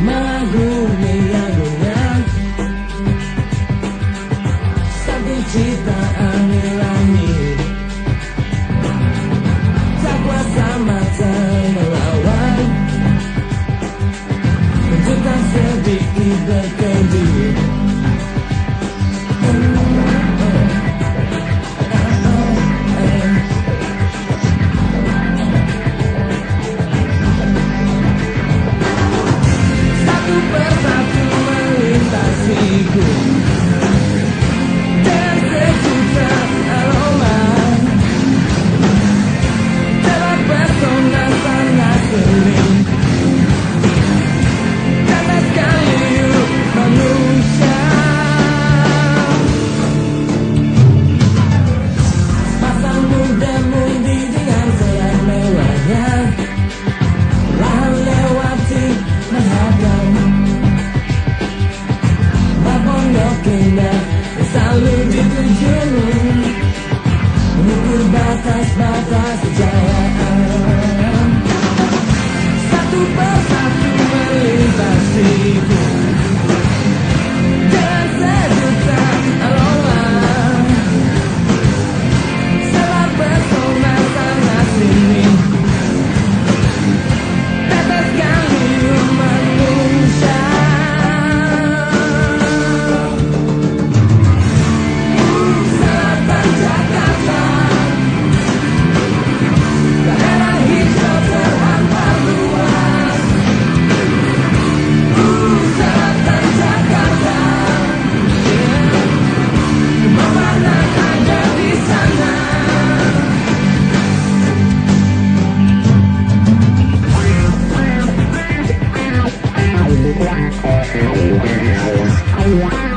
mengunggah-ungah ya Satu citaan nilai Tak kuasa mata melawan Tuntas sedikit berkata Bye.